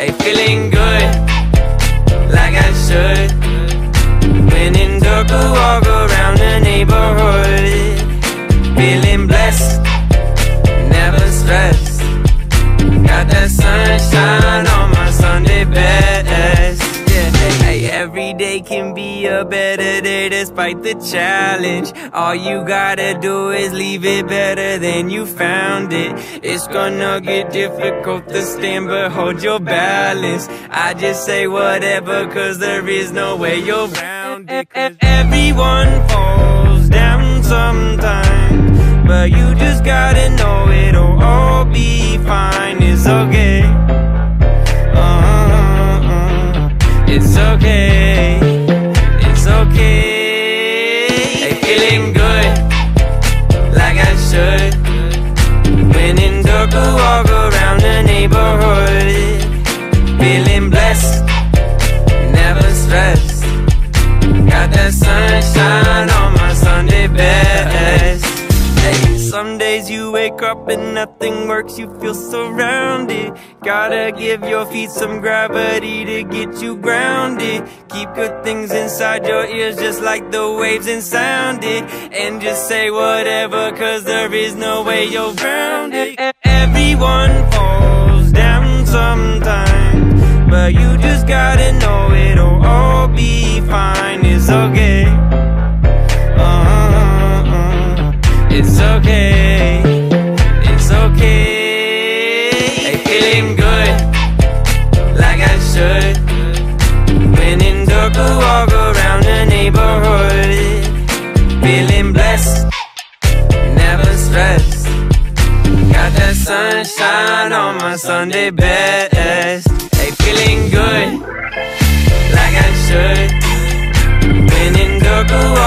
Hey, feeling good, every day can be a better day despite the challenge. All you gotta do is leave it better than you found it. It's gonna get difficult to stand, but hold your balance. I just say whatever, cause there is no way you're round it. Everyone falls down sometimes, but you just gotta know it'll all be fine. It's okay. Uh-uh-uh. It's okay. Days you wake up and nothing works, you feel surrounded. Gotta give your feet some gravity to get you grounded. Keep good things inside your ears just like the waves and sound it. And just say whatever, cause there is no way you're grounded. Everyone falls down sometimes, but you just gotta know it'll all be fine. It's okay. It's okay. It's okay. Hey, feeling good, like I should. When in dark, walk around the neighborhood. Feeling blessed, never stressed. Got that sunshine on my Sunday best. Hey, feeling good, like I should. When in dark, I